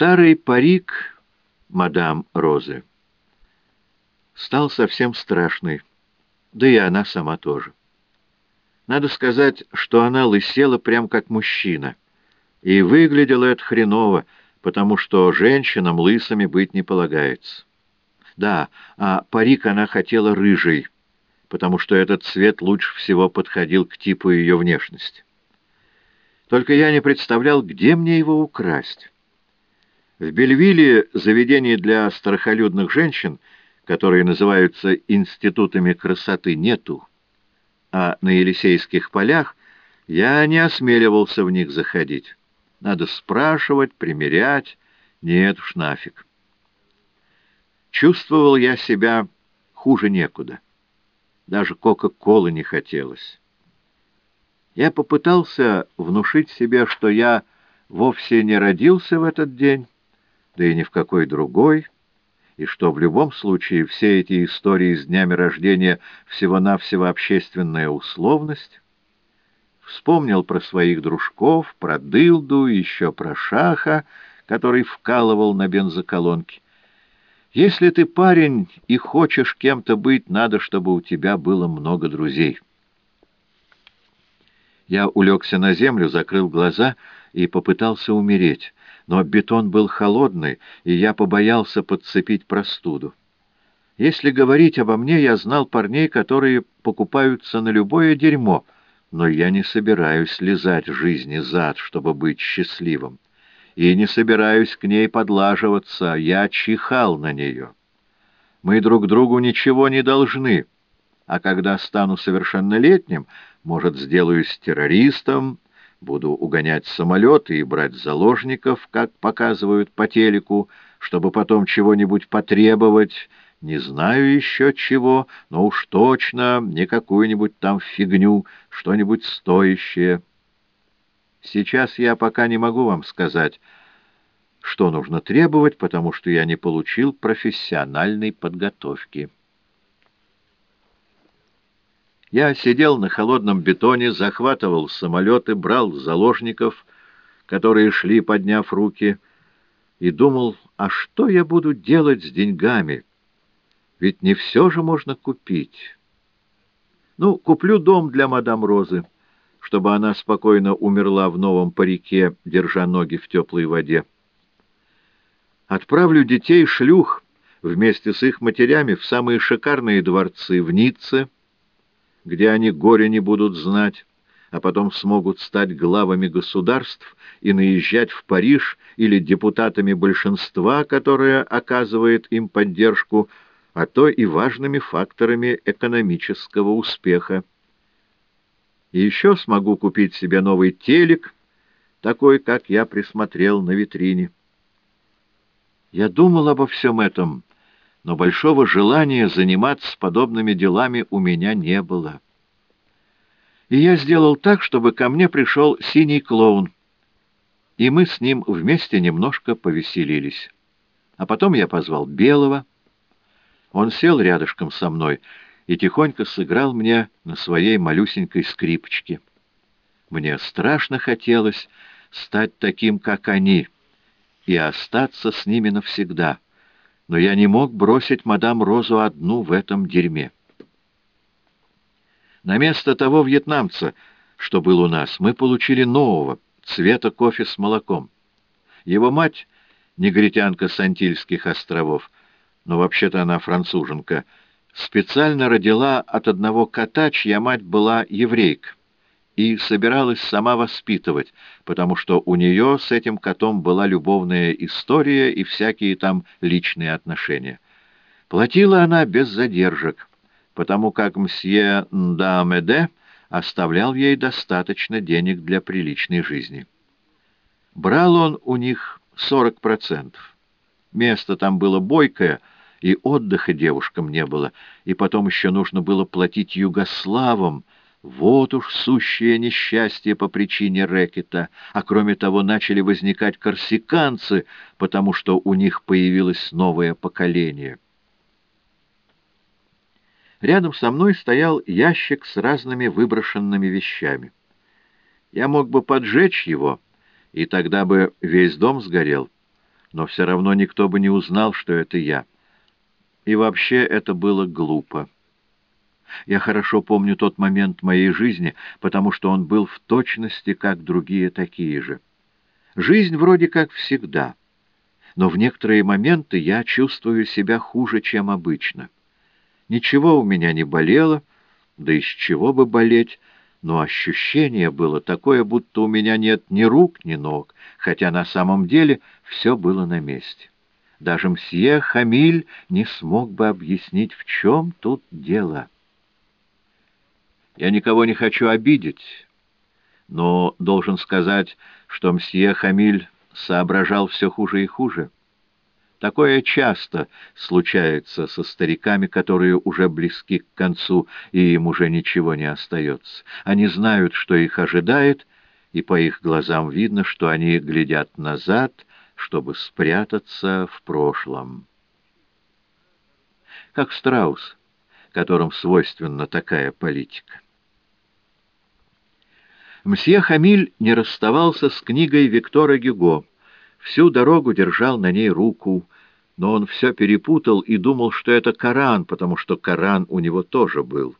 Старый парик мадам Розы стал совсем страшный, да и она сама тоже. Надо сказать, что она лысела прям как мужчина, и выглядела это хреново, потому что женщинам лысыми быть не полагается. Да, а парик она хотела рыжий, потому что этот цвет лучше всего подходил к типу ее внешности. Только я не представлял, где мне его украсть. В Бельвилле заведений для страхолюдных женщин, которые называются институтами красоты, нету. А на Елисейских полях я не осмеливался в них заходить. Надо спрашивать, примерять. Нет уж нафиг. Чувствовал я себя хуже некуда. Даже Кока-Колы не хотелось. Я попытался внушить себе, что я вовсе не родился в этот день, да и ни в какой другой, и что в любом случае все эти истории с днями рождения всего-навсего общественная условность. Вспомнил про своих дружков, про Дылду, еще про Шаха, который вкалывал на бензоколонке. Если ты парень и хочешь кем-то быть, надо, чтобы у тебя было много друзей». Я улегся на землю, закрыл глаза и попытался умереть, но бетон был холодный, и я побоялся подцепить простуду. Если говорить обо мне, я знал парней, которые покупаются на любое дерьмо, но я не собираюсь лизать жизни зад, чтобы быть счастливым, и не собираюсь к ней подлаживаться, я чихал на нее. Мы друг другу ничего не должны, а когда стану совершеннолетним — может, сделаюсь террористом, буду угонять самолеты и брать заложников, как показывают по телеку, чтобы потом чего-нибудь потребовать, не знаю еще чего, но уж точно не какую-нибудь там фигню, что-нибудь стоящее. Сейчас я пока не могу вам сказать, что нужно требовать, потому что я не получил профессиональной подготовки. Я сидел на холодном бетоне, захватывал самолеты, брал заложников, которые шли, подняв руки, и думал, а что я буду делать с деньгами? Ведь не все же можно купить. Ну, куплю дом для мадам Розы, чтобы она спокойно умерла в новом парике, держа ноги в теплой воде. Отправлю детей-шлюх вместе с их матерями в самые шикарные дворцы в Ницце, где они горе не будут знать, а потом смогут стать главами государств и наезжать в Париж или депутатами большинства, которое оказывает им поддержку, а то и важными факторами экономического успеха. И еще смогу купить себе новый телек, такой, как я присмотрел на витрине. Я думал обо всем этом, но большого желания заниматься подобными делами у меня не было. И я сделал так, чтобы ко мне пришел синий клоун, и мы с ним вместе немножко повеселились. А потом я позвал Белого. Он сел рядышком со мной и тихонько сыграл мне на своей малюсенькой скрипочке. Мне страшно хотелось стать таким, как они, и остаться с ними навсегда — но я не мог бросить мадам Розу одну в этом дерьме. На место того вьетнамца, что был у нас, мы получили нового, цвета кофе с молоком. Его мать — негритянка с Антильских островов, но вообще-то она француженка, специально родила от одного кота, чья мать была еврейка и собиралась сама воспитывать, потому что у нее с этим котом была любовная история и всякие там личные отношения. Платила она без задержек, потому как мсье Ndamede оставлял ей достаточно денег для приличной жизни. Брал он у них 40%. Место там было бойкое, и отдыха девушкам не было, и потом еще нужно было платить югославам, вот уж сущее несчастье по причине рэкета, а кроме того начали возникать корсиканцы, потому что у них появилось новое поколение. Рядом со мной стоял ящик с разными выброшенными вещами. Я мог бы поджечь его, и тогда бы весь дом сгорел. но все равно никто бы не узнал, что это я. И вообще это было глупо. Я хорошо помню тот момент моей жизни, потому что он был в точности, как другие такие же. Жизнь вроде как всегда, но в некоторые моменты я чувствую себя хуже, чем обычно. Ничего у меня не болело, да из чего бы болеть, но ощущение было такое, будто у меня нет ни рук, ни ног, хотя на самом деле все было на месте. Даже мсье Хамиль не смог бы объяснить, в чем тут дело. Я никого не хочу обидеть, но должен сказать, что мсье Хамиль соображал все хуже и хуже. Такое часто случается со стариками, которые уже близки к концу, и им уже ничего не остается. Они знают, что их ожидает, и по их глазам видно, что они глядят назад, чтобы спрятаться в прошлом. Как страус, которым свойственна такая политика. Мсье Хамиль не расставался с книгой Виктора Гюго, Всю дорогу держал на ней руку, но он все перепутал и думал, что это Коран, потому что Коран у него тоже был.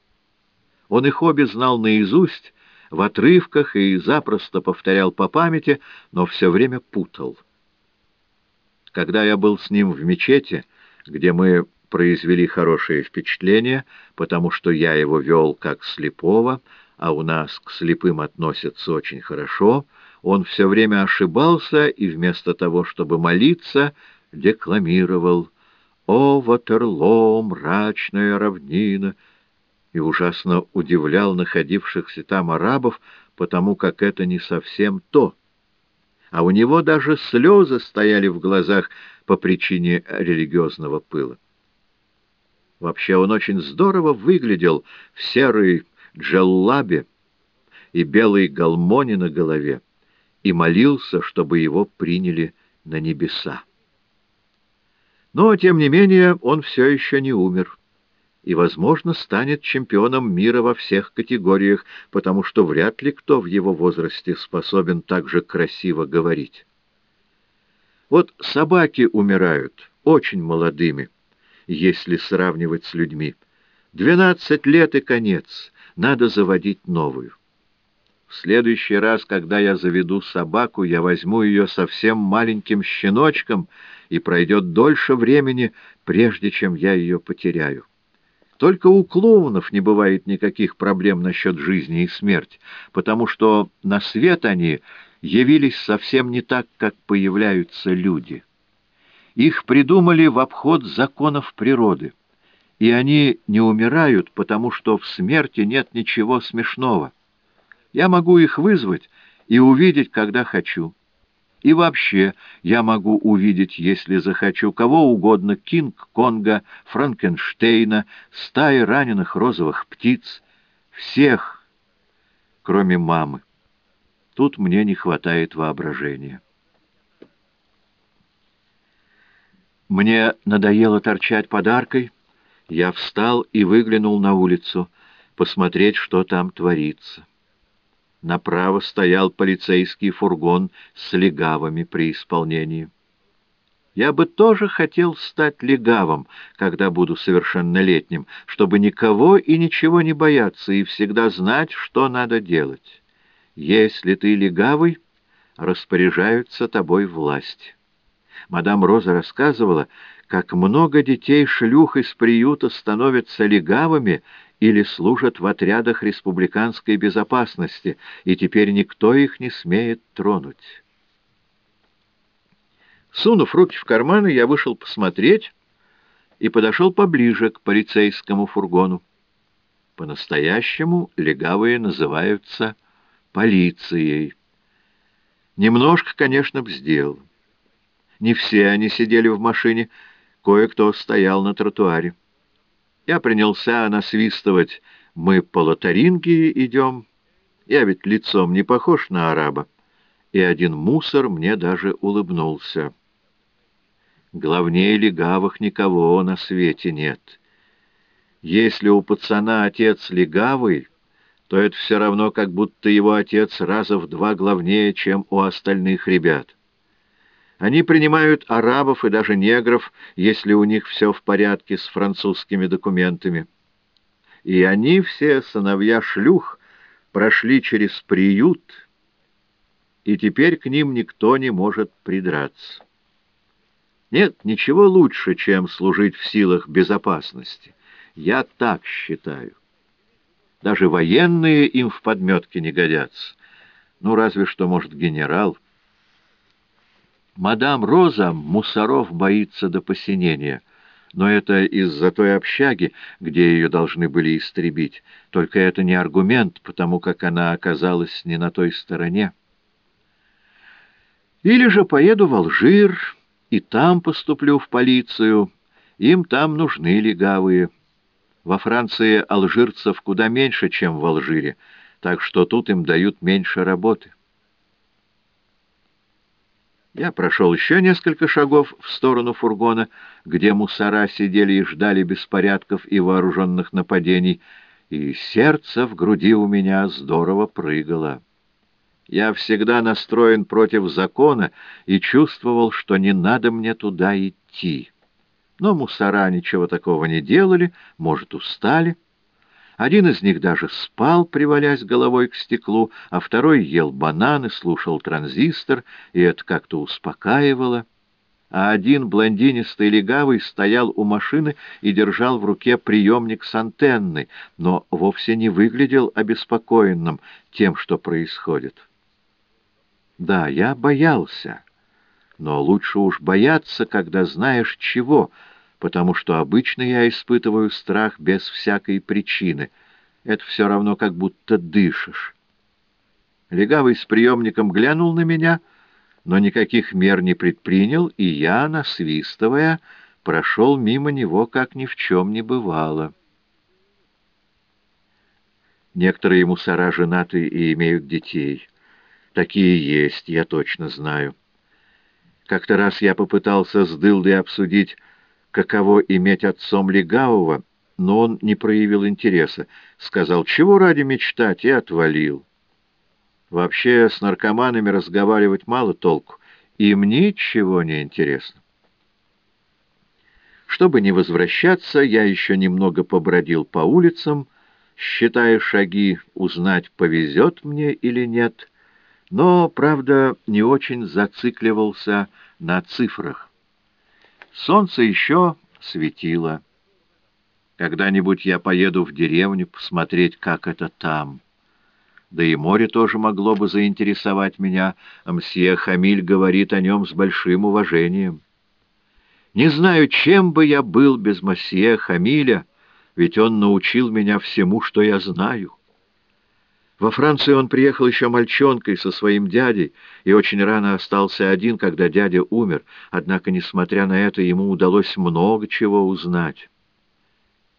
Он их обе знал наизусть, в отрывках и запросто повторял по памяти, но все время путал. Когда я был с ним в мечети, где мы произвели хорошее впечатление, потому что я его вел как слепого, а у нас к слепым относятся очень хорошо — он все время ошибался и вместо того, чтобы молиться, декламировал «О, Ватерло, мрачная равнина!» и ужасно удивлял находившихся там арабов, потому как это не совсем то. А у него даже слезы стояли в глазах по причине религиозного пыла. Вообще он очень здорово выглядел в серой джеллабе и белой галмоне на голове и молился, чтобы его приняли на небеса. Но, тем не менее, он все еще не умер и, возможно, станет чемпионом мира во всех категориях, потому что вряд ли кто в его возрасте способен так же красиво говорить. Вот собаки умирают очень молодыми, если сравнивать с людьми. Двенадцать лет и конец, надо заводить новую. В следующий раз, когда я заведу собаку, я возьму ее совсем маленьким щеночком, и пройдет дольше времени, прежде чем я ее потеряю. Только у клоунов не бывает никаких проблем насчет жизни и смерти, потому что на свет они явились совсем не так, как появляются люди. Их придумали в обход законов природы, и они не умирают, потому что в смерти нет ничего смешного. Я могу их вызвать и увидеть, когда хочу. И вообще я могу увидеть, если захочу, кого угодно, Кинг-Конга, Франкенштейна, стаи раненых розовых птиц, всех, кроме мамы. Тут мне не хватает воображения. Мне надоело торчать подаркой. Я встал и выглянул на улицу, посмотреть, что там творится. Направо стоял полицейский фургон с легавыми при исполнении. Я бы тоже хотел стать легавым, когда буду совершеннолетним, чтобы никого и ничего не бояться и всегда знать, что надо делать. Если ты легавый, распоряжаются тобой власть. Мадам Роза рассказывала, как много детей-шлюх из приюта становятся легавыми или служат в отрядах республиканской безопасности, и теперь никто их не смеет тронуть. Сунув руки в карманы, я вышел посмотреть и подошел поближе к полицейскому фургону. По-настоящему легавые называются полицией. Немножко, конечно, бздел. Не все они сидели в машине, кое-кто стоял на тротуаре. Я принялся насвистывать «Мы по лотаринге идем». Я ведь лицом не похож на араба. И один мусор мне даже улыбнулся. Главнее легавых никого на свете нет. Если у пацана отец легавый, то это все равно, как будто его отец раза в два главнее, чем у остальных ребят. Они принимают арабов и даже негров, если у них все в порядке с французскими документами. И они все, сыновья шлюх, прошли через приют, и теперь к ним никто не может придраться. Нет ничего лучше, чем служить в силах безопасности. Я так считаю. Даже военные им в подметке не годятся. Ну, разве что, может, генерал. Мадам Роза мусоров боится до посинения, но это из-за той общаги, где ее должны были истребить. Только это не аргумент, потому как она оказалась не на той стороне. Или же поеду в Алжир и там поступлю в полицию. Им там нужны легавые. Во Франции алжирцев куда меньше, чем в Алжире, так что тут им дают меньше работы. Я прошел еще несколько шагов в сторону фургона, где мусора сидели и ждали беспорядков и вооруженных нападений, и сердце в груди у меня здорово прыгало. Я всегда настроен против закона и чувствовал, что не надо мне туда идти. Но мусора ничего такого не делали, может, устали. Один из них даже спал, привалясь головой к стеклу, а второй ел бананы, слушал транзистор, и это как-то успокаивало. А один блондинистый легавый стоял у машины и держал в руке приемник с антенной, но вовсе не выглядел обеспокоенным тем, что происходит. Да, я боялся, но лучше уж бояться, когда знаешь чего, потому что обычно я испытываю страх без всякой причины. Это все равно, как будто дышишь. Легавый с приемником глянул на меня, но никаких мер не предпринял, и я, насвистывая, прошел мимо него, как ни в чем не бывало. Некоторые мусора женаты и имеют детей — Такие есть, я точно знаю. Как-то раз я попытался с Дылдой обсудить, каково иметь отцом легавого, но он не проявил интереса. Сказал, чего ради мечтать, и отвалил. Вообще с наркоманами разговаривать мало толку. Им ничего не интересно. Чтобы не возвращаться, я еще немного побродил по улицам, считая шаги, узнать, повезет мне или нет — но, правда, не очень зацикливался на цифрах. Солнце еще светило. Когда-нибудь я поеду в деревню посмотреть, как это там. Да и море тоже могло бы заинтересовать меня. Мсье Хамиль говорит о нем с большим уважением. Не знаю, чем бы я был без мсье Хамиля, ведь он научил меня всему, что я знаю. Во Францию он приехал еще мальчонкой со своим дядей и очень рано остался один, когда дядя умер, однако, несмотря на это, ему удалось много чего узнать.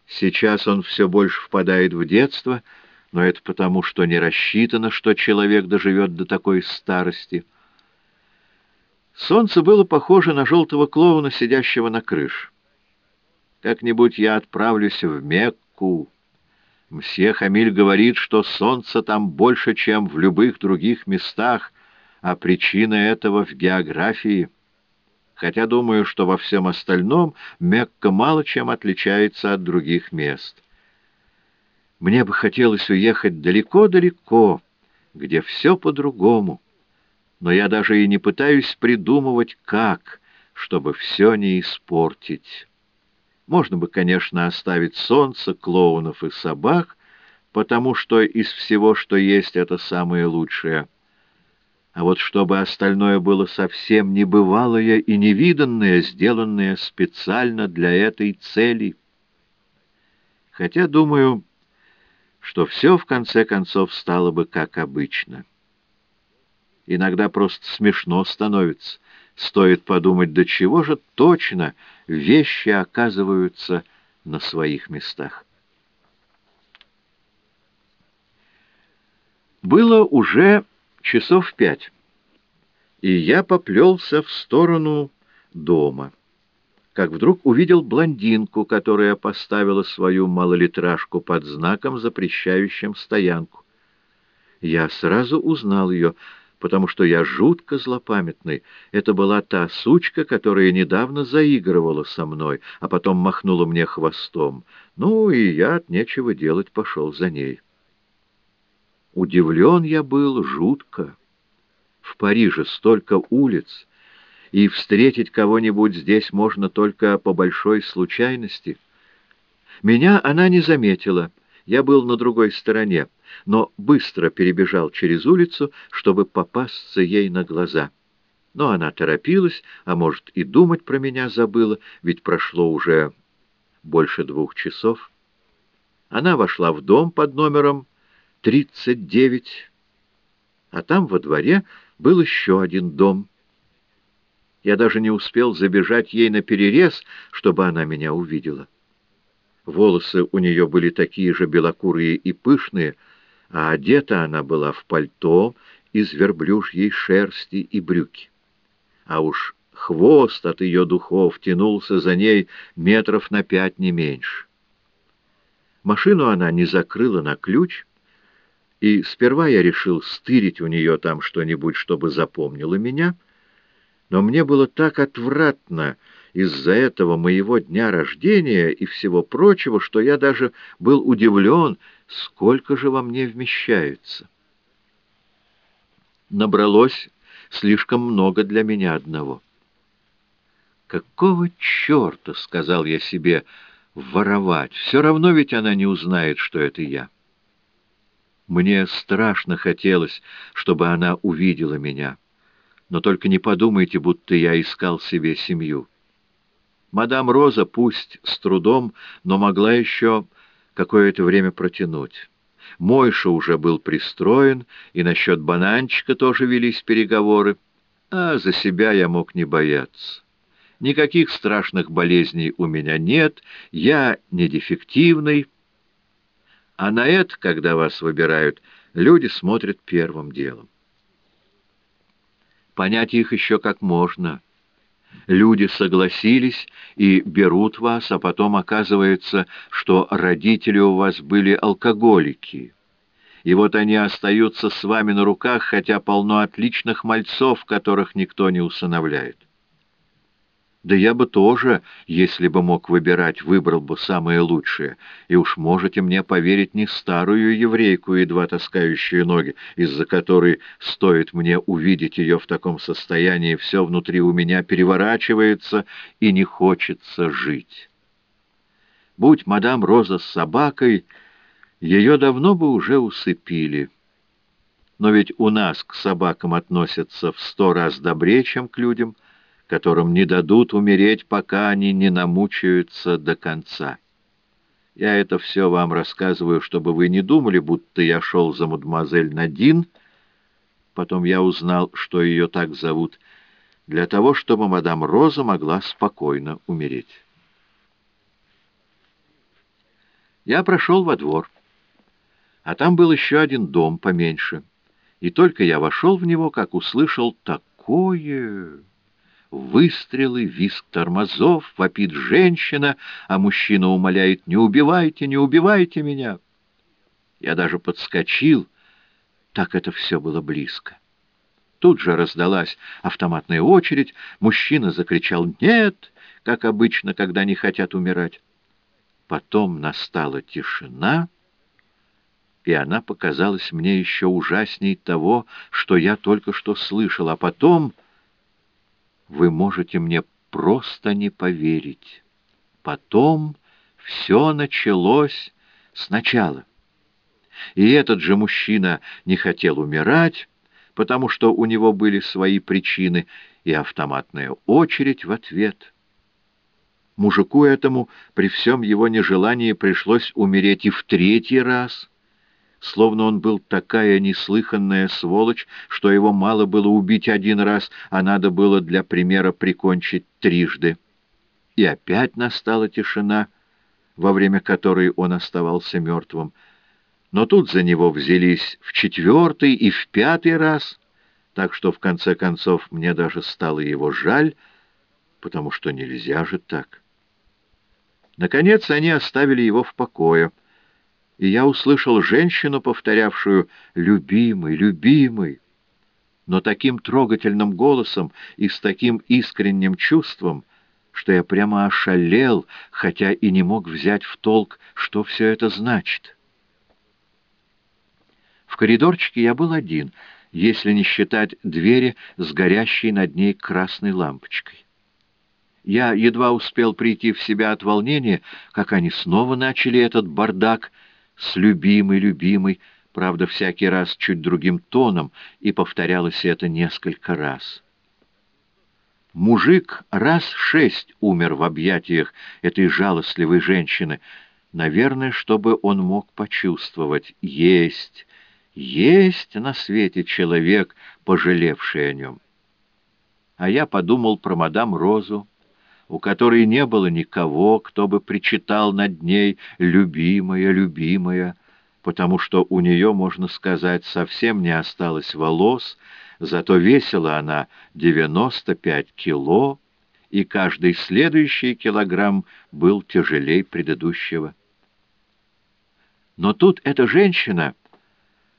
Сейчас он все больше впадает в детство, но это потому, что не рассчитано, что человек доживет до такой старости. Солнце было похоже на желтого клоуна, сидящего на крыше. Как-нибудь я отправлюсь в Мекку, Мсье Хамиль говорит, что солнца там больше, чем в любых других местах, а причина этого в географии. Хотя думаю, что во всем остальном Мекка мало чем отличается от других мест. Мне бы хотелось уехать далеко-далеко, где все по-другому, но я даже и не пытаюсь придумывать, как, чтобы все не испортить». Можно бы, конечно, оставить солнце, клоунов и собак, потому что из всего, что есть, это самое лучшее. А вот чтобы остальное было совсем небывалое и невиданное, сделанное специально для этой цели. Хотя, думаю, что все в конце концов стало бы как обычно. Иногда просто смешно становится — Стоит подумать, до чего же точно вещи оказываются на своих местах. Было уже часов пять, и я поплелся в сторону дома, как вдруг увидел блондинку, которая поставила свою малолитражку под знаком, запрещающим стоянку. Я сразу узнал ее — потому что я жутко злопамятный. Это была та сучка, которая недавно заигрывала со мной, а потом махнула мне хвостом. Ну, и я от нечего делать пошел за ней. Удивлен я был жутко. В Париже столько улиц, и встретить кого-нибудь здесь можно только по большой случайности. Меня она не заметила, я был на другой стороне, но быстро перебежал через улицу, чтобы попасться ей на глаза. Но она торопилась, а может и думать про меня забыла, ведь прошло уже больше двух часов. Она вошла в дом под номером 39, а там во дворе был еще один дом. Я даже не успел забежать ей на перерез, чтобы она меня увидела. Волосы у нее были такие же белокурые и пышные, а одета она была в пальто из верблюжьей шерсти и брюки. А уж хвост от ее духов тянулся за ней метров на пять не меньше. Машину она не закрыла на ключ, и сперва я решил стырить у нее там что-нибудь, чтобы запомнила меня, но мне было так отвратно из-за этого моего дня рождения и всего прочего, что я даже был удивлен, сколько же во мне вмещается. Набралось слишком много для меня одного. «Какого черта?» — сказал я себе, — «воровать? Все равно ведь она не узнает, что это я». Мне страшно хотелось, чтобы она увидела меня. Но только не подумайте, будто я искал себе семью. Мадам Роза, пусть с трудом, но могла еще какое-то время протянуть. Мойша уже был пристроен, и насчет бананчика тоже велись переговоры, а за себя я мог не бояться. Никаких страшных болезней у меня нет, я не дефективный, а на это, когда вас выбирают, люди смотрят первым делом. Понять их еще как можно — Люди согласились и берут вас, а потом оказывается, что родители у вас были алкоголики. И вот они остаются с вами на руках, хотя полно отличных мальцов, которых никто не усыновляет. Да я бы тоже, если бы мог выбирать, выбрал бы самое лучшее. И уж можете мне поверить не старую еврейку, едва таскающую ноги, из-за которой, стоит мне увидеть ее в таком состоянии, все внутри у меня переворачивается и не хочется жить. Будь мадам Роза с собакой, ее давно бы уже усыпили. Но ведь у нас к собакам относятся в сто раз добрее, чем к людям — которым не дадут умереть, пока они не намучаются до конца. Я это все вам рассказываю, чтобы вы не думали, будто я шел за мадемуазель Надин. Потом я узнал, что ее так зовут, для того, чтобы мадам Роза могла спокойно умереть. Я прошел во двор, а там был еще один дом поменьше, и только я вошел в него, как услышал такое... Выстрелы, виск тормозов, вопит женщина, а мужчина умоляет «Не убивайте, не убивайте меня!» Я даже подскочил, так это все было близко. Тут же раздалась автоматная очередь, мужчина закричал «Нет!», как обычно, когда не хотят умирать. Потом настала тишина, и она показалась мне еще ужасней того, что я только что слышал, а потом вы можете мне просто не поверить. Потом все началось сначала. И этот же мужчина не хотел умирать, потому что у него были свои причины, и автоматная очередь в ответ. Мужику этому при всем его нежелании пришлось умереть и в третий раз — словно он был такая неслыханная сволочь, что его мало было убить один раз, а надо было для примера прикончить трижды. И опять настала тишина, во время которой он оставался мертвым. Но тут за него взялись в четвертый и в пятый раз, так что в конце концов мне даже стало его жаль, потому что нельзя же так. Наконец они оставили его в покое — и я услышал женщину, повторявшую «любимый, любимый». но таким трогательным голосом и с таким искренним чувством, что я прямо ошалел, хотя и не мог взять в толк, что все это значит. В коридорчике я был один, если не считать двери с горящей над ней красной лампочкой. Я едва успел прийти в себя от волнения, как они снова начали этот бардак с любимой, любимой, правда, всякий раз чуть другим тоном, и повторялось это несколько раз. Мужик раз шесть умер в объятиях этой жалостливой женщины, наверное, чтобы он мог почувствовать, есть, есть на свете человек, пожалевший о нем. А я подумал про мадам Розу, у которой не было никого, кто бы причитал над ней «любимая, любимая», потому что у нее, можно сказать, совсем не осталось волос, зато весила она 95 кило, и каждый следующий килограмм был тяжелей предыдущего. Но тут эта женщина,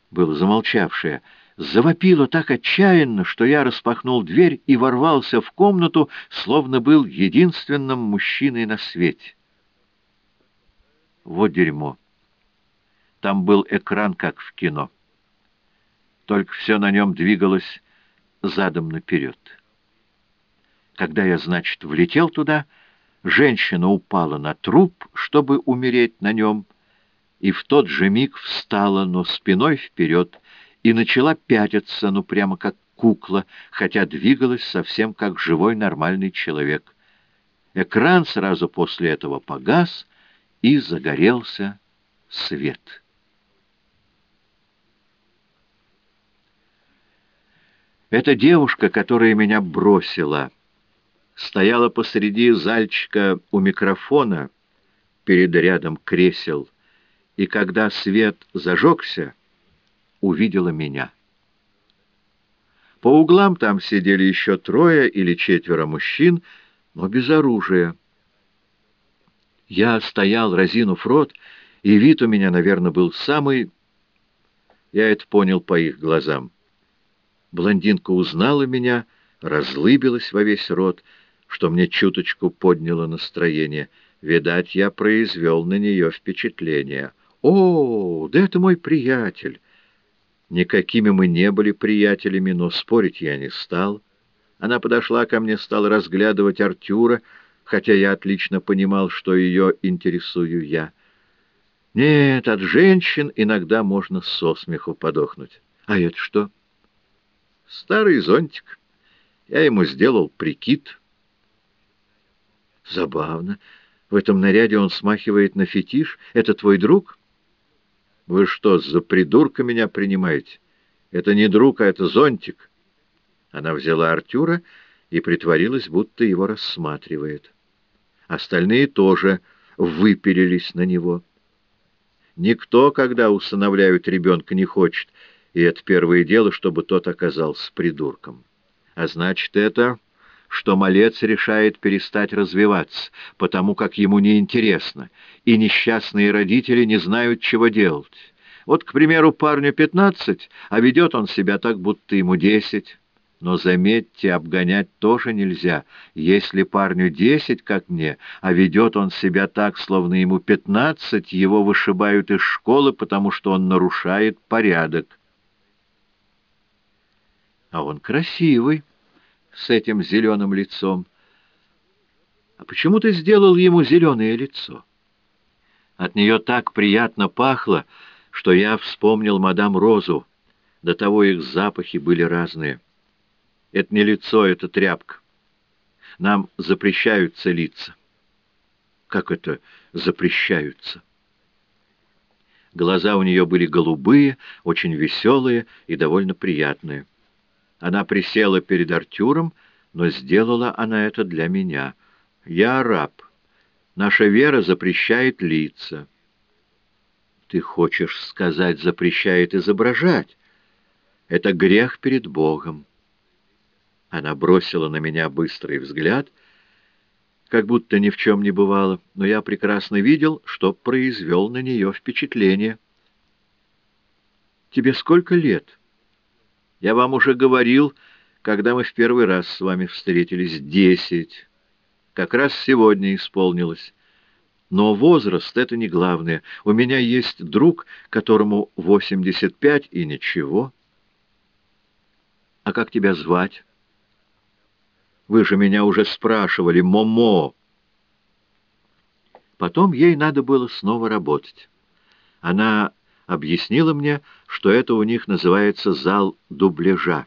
была замолчавшая, завопила так отчаянно, что я распахнул дверь и ворвался в комнату, словно был единственным мужчиной на свете. Вот дерьмо. Там был экран, как в кино. Только все на нем двигалось задом наперед. Когда я, значит, влетел туда, женщина упала на труп, чтобы умереть на нем, и в тот же миг встала, но спиной вперед, и начала пятиться, ну прямо как кукла, хотя двигалась совсем как живой нормальный человек. Экран сразу после этого погас, и загорелся свет. Эта девушка, которая меня бросила, стояла посреди зальчика у микрофона перед рядом кресел, и когда свет зажегся, увидела меня. По углам там сидели еще трое или четверо мужчин, но без оружия. Я стоял, разинув рот, и вид у меня, наверное, был самый... Я это понял по их глазам. Блондинка узнала меня, разлыбилась во весь рот, что мне чуточку подняло настроение. Видать, я произвел на нее впечатление. «О, да это мой приятель!» Никакими мы не были приятелями, но спорить я не стал. Она подошла ко мне, стала разглядывать Артюра, хотя я отлично понимал, что ее интересую я. Нет, от женщин иногда можно со смеху подохнуть. А это что? Старый зонтик. Я ему сделал прикид. Забавно. В этом наряде он смахивает на фетиш. Это твой друг? — вы что, за придурка меня принимаете? Это не друг, а это зонтик. Она взяла Артюра и притворилась, будто его рассматривает. Остальные тоже выпилились на него. Никто, когда усыновляют ребенка, не хочет, и это первое дело, чтобы тот оказался придурком. А значит, это что малец решает перестать развиваться, потому как ему неинтересно, и несчастные родители не знают, чего делать. Вот, к примеру, парню пятнадцать, а ведет он себя так, будто ему десять. Но, заметьте, обгонять тоже нельзя. Если парню десять, как мне, а ведет он себя так, словно ему пятнадцать, его вышибают из школы, потому что он нарушает порядок. А он красивый с этим зеленым лицом. А почему ты сделал ему зеленое лицо? От нее так приятно пахло, что я вспомнил мадам Розу. До того их запахи были разные. Это не лицо, это тряпка. Нам запрещаются лица. Как это запрещаются? Глаза у нее были голубые, очень веселые и довольно приятные. Она присела перед Артюром, но сделала она это для меня. Я раб. Наша вера запрещает лица. Ты хочешь сказать, запрещает изображать? Это грех перед Богом. Она бросила на меня быстрый взгляд, как будто ни в чем не бывало, но я прекрасно видел, что произвел на нее впечатление. «Тебе сколько лет?» Я вам уже говорил, когда мы в первый раз с вами встретились, десять. Как раз сегодня исполнилось. Но возраст — это не главное. У меня есть друг, которому 85 и ничего. А как тебя звать? Вы же меня уже спрашивали, Момо. Потом ей надо было снова работать. Она объяснила мне, что это у них называется зал дубляжа.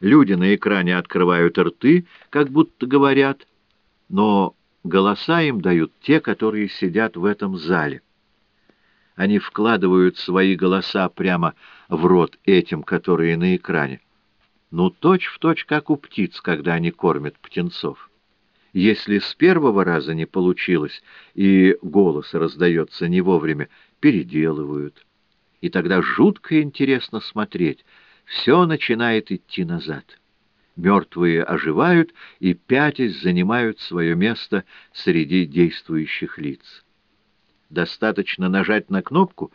Люди на экране открывают рты, как будто говорят, но Голоса им дают те, которые сидят в этом зале. Они вкладывают свои голоса прямо в рот этим, которые на экране. Ну, точь-в-точь, точь, как у птиц, когда они кормят птенцов. Если с первого раза не получилось, и голос раздается не вовремя, переделывают. И тогда жутко интересно смотреть. Все начинает идти назад мертвые оживают и, пятясь, занимают свое место среди действующих лиц. Достаточно нажать на кнопку,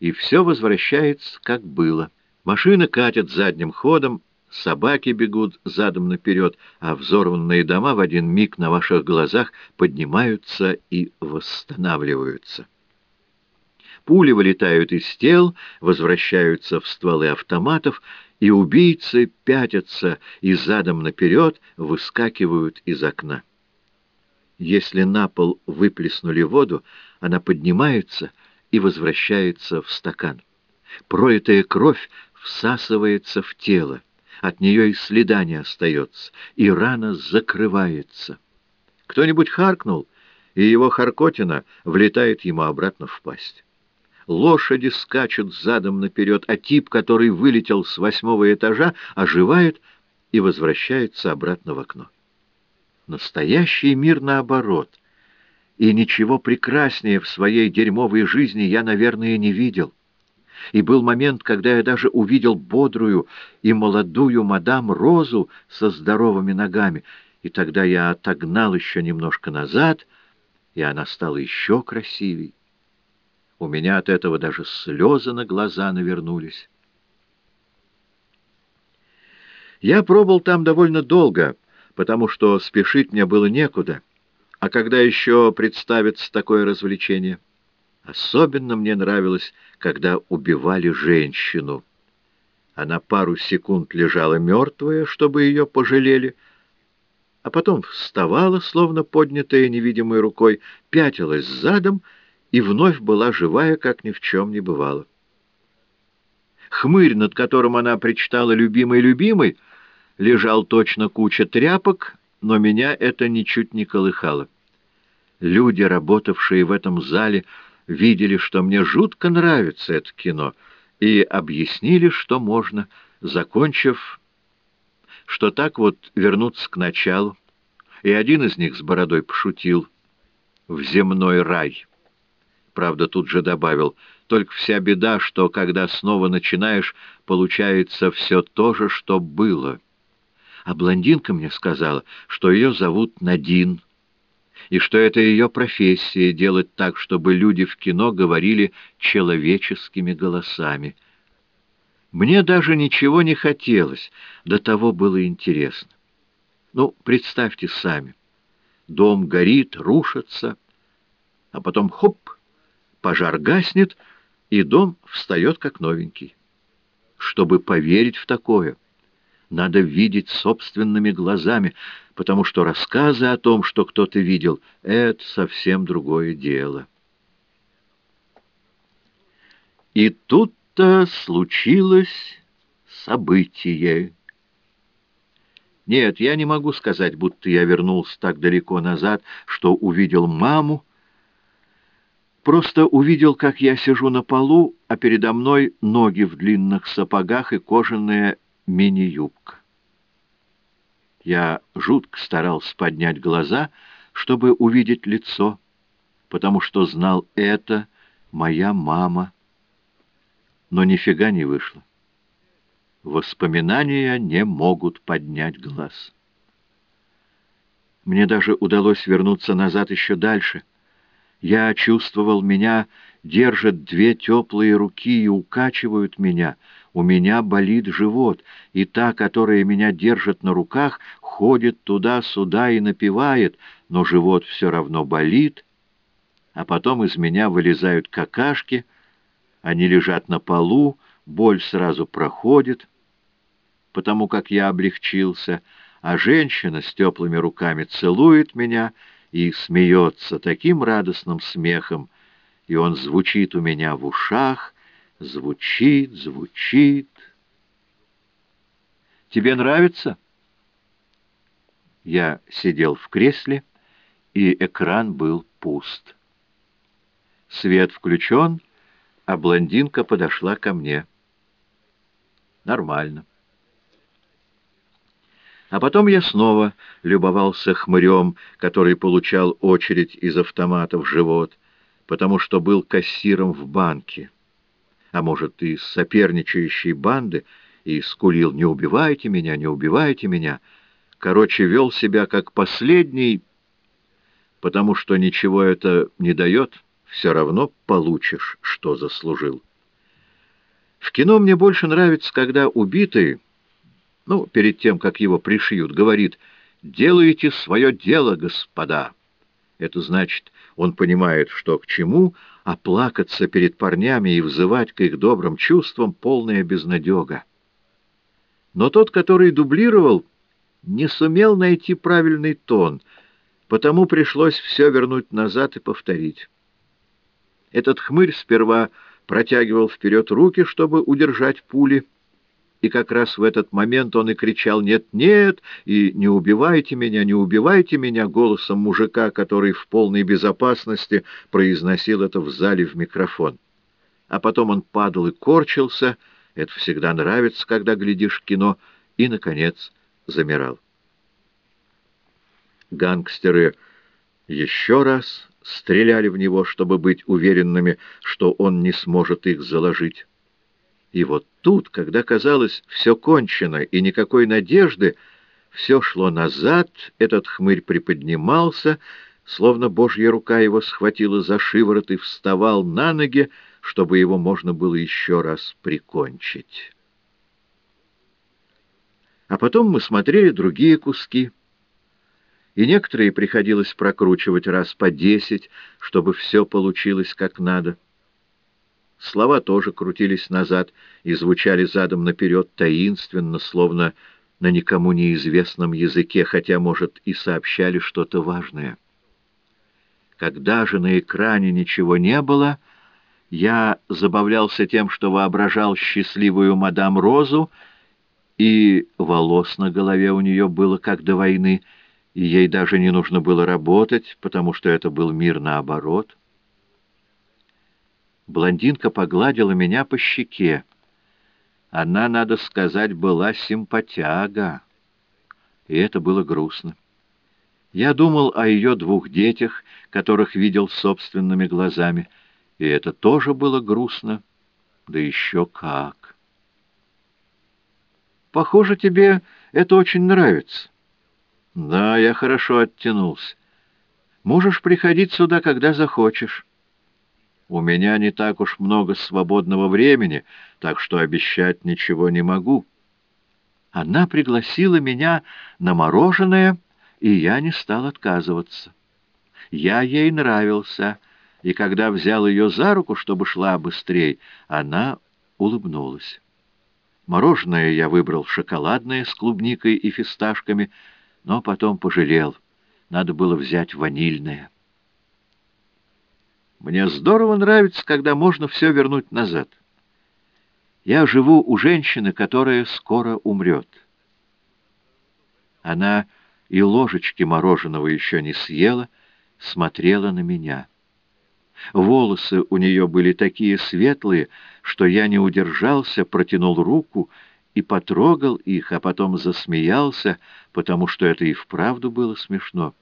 и все возвращается, как было. Машины катят задним ходом, собаки бегут задом наперед, а взорванные дома в один миг на ваших глазах поднимаются и восстанавливаются. Пули вылетают из тел, возвращаются в стволы автоматов, и убийцы пятятся и задом наперед выскакивают из окна. Если на пол выплеснули воду, она поднимается и возвращается в стакан. Проэтая кровь всасывается в тело, от нее и следа не остается, и рана закрывается. Кто-нибудь харкнул, и его харкотина влетает ему обратно в пасть. Лошади скачут задом наперед, а тип, который вылетел с восьмого этажа, оживает и возвращается обратно в окно. Настоящий мир наоборот. И ничего прекраснее в своей дерьмовой жизни я, наверное, не видел. И был момент, когда я даже увидел бодрую и молодую мадам Розу со здоровыми ногами, и тогда я отогнал еще немножко назад, и она стала еще красивей. У меня от этого даже слезы на глаза навернулись. Я пробыл там довольно долго, потому что спешить мне было некуда. А когда еще представится такое развлечение? Особенно мне нравилось, когда убивали женщину. Она пару секунд лежала мертвая, чтобы ее пожалели, а потом вставала, словно поднятая невидимой рукой, пятилась задом и вновь была живая, как ни в чем не бывало. Хмырь, над которым она причитала «любимый-любимый», лежал точно куча тряпок, но меня это ничуть не колыхало. Люди, работавшие в этом зале, видели, что мне жутко нравится это кино, и объяснили, что можно, закончив, что так вот вернуться к началу. И один из них с бородой пошутил «в земной рай». Правда, тут же добавил, только вся беда, что когда снова начинаешь, получается все то же, что было. А блондинка мне сказала, что ее зовут Надин, и что это ее профессия — делать так, чтобы люди в кино говорили человеческими голосами. Мне даже ничего не хотелось, до того было интересно. Ну, представьте сами. Дом горит, рушится, а потом хоп — Пожар гаснет, и дом встает как новенький. Чтобы поверить в такое, надо видеть собственными глазами, потому что рассказы о том, что кто-то видел, — это совсем другое дело. И тут-то случилось событие. Нет, я не могу сказать, будто я вернулся так далеко назад, что увидел маму, Просто увидел, как я сижу на полу, а передо мной ноги в длинных сапогах и кожаная мини-юбка. Я жутко старался поднять глаза, чтобы увидеть лицо, потому что знал это моя мама. Но нифига не вышло. Воспоминания не могут поднять глаз. Мне даже удалось вернуться назад еще дальше — Я чувствовал, меня держат две теплые руки и укачивают меня. У меня болит живот, и та, которая меня держит на руках, ходит туда-сюда и напевает, но живот все равно болит. А потом из меня вылезают какашки, они лежат на полу, боль сразу проходит, потому как я облегчился, а женщина с теплыми руками целует меня — и смеется таким радостным смехом, и он звучит у меня в ушах, звучит, звучит. Тебе нравится? Я сидел в кресле, и экран был пуст. Свет включен, а блондинка подошла ко мне. Нормально. А потом я снова любовался хмырем, который получал очередь из автомата в живот, потому что был кассиром в банке. А может, из соперничающей банды, и скулил «не убивайте меня, не убивайте меня». Короче, вел себя как последний, потому что ничего это не дает, все равно получишь, что заслужил. В кино мне больше нравится, когда убитый ну, перед тем, как его пришьют, говорит «Делайте свое дело, господа». Это значит, он понимает, что к чему, а плакаться перед парнями и взывать к их добрым чувствам — полная безнадега. Но тот, который дублировал, не сумел найти правильный тон, потому пришлось все вернуть назад и повторить. Этот хмырь сперва протягивал вперед руки, чтобы удержать пули, и как раз в этот момент он и кричал «Нет, нет!» и «Не убивайте меня, не убивайте меня!» голосом мужика, который в полной безопасности произносил это в зале в микрофон. А потом он падал и корчился, это всегда нравится, когда глядишь кино, и, наконец, замирал. Гангстеры еще раз стреляли в него, чтобы быть уверенными, что он не сможет их заложить. И вот тут, когда казалось все кончено и никакой надежды, все шло назад, этот хмырь приподнимался, словно божья рука его схватила за шиворот и вставал на ноги, чтобы его можно было еще раз прикончить. А потом мы смотрели другие куски, и некоторые приходилось прокручивать раз по десять, чтобы все получилось как надо. Слова тоже крутились назад и звучали задом наперед таинственно, словно на никому неизвестном языке, хотя, может, и сообщали что-то важное. Когда же на экране ничего не было, я забавлялся тем, что воображал счастливую мадам Розу, и волос на голове у нее было как до войны, и ей даже не нужно было работать, потому что это был мир наоборот. Блондинка погладила меня по щеке. Она, надо сказать, была симпатяга. И это было грустно. Я думал о ее двух детях, которых видел собственными глазами, и это тоже было грустно. Да еще как! Похоже, тебе это очень нравится. Да, я хорошо оттянулся. Можешь приходить сюда, когда захочешь. У меня не так уж много свободного времени, так что обещать ничего не могу. Она пригласила меня на мороженое, и я не стал отказываться. Я ей нравился, и когда взял ее за руку, чтобы шла быстрее, она улыбнулась. Мороженое я выбрал шоколадное с клубникой и фисташками, но потом пожалел. Надо было взять ванильное. Мне здорово нравится, когда можно все вернуть назад. Я живу у женщины, которая скоро умрет. Она и ложечки мороженого еще не съела, смотрела на меня. Волосы у нее были такие светлые, что я не удержался, протянул руку и потрогал их, а потом засмеялся, потому что это и вправду было смешно.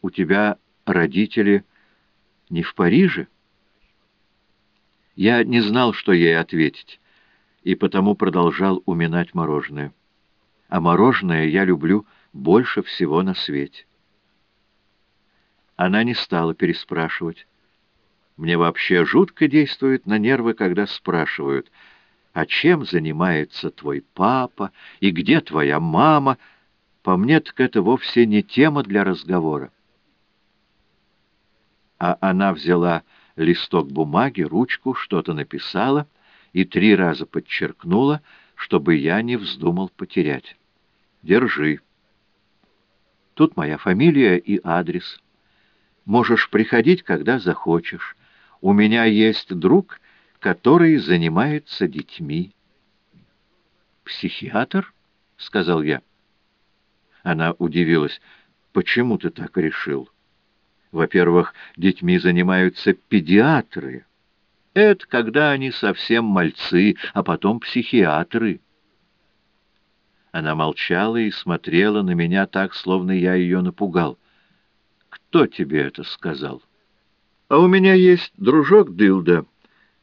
«У тебя родители...» не в Париже? Я не знал, что ей ответить, и потому продолжал уминать мороженое. А мороженое я люблю больше всего на свете. Она не стала переспрашивать. Мне вообще жутко действует на нервы, когда спрашивают, а чем занимается твой папа и где твоя мама. По мне, так это вовсе не тема для разговора. А она взяла листок бумаги, ручку, что-то написала и три раза подчеркнула, чтобы я не вздумал потерять. Держи. Тут моя фамилия и адрес. Можешь приходить, когда захочешь. У меня есть друг, который занимается детьми. «Психиатр?» — сказал я. Она удивилась. «Почему ты так решил?» «Во-первых, детьми занимаются педиатры. Это когда они совсем мальцы, а потом психиатры». Она молчала и смотрела на меня так, словно я ее напугал. «Кто тебе это сказал?» А у меня есть дружок Дылда.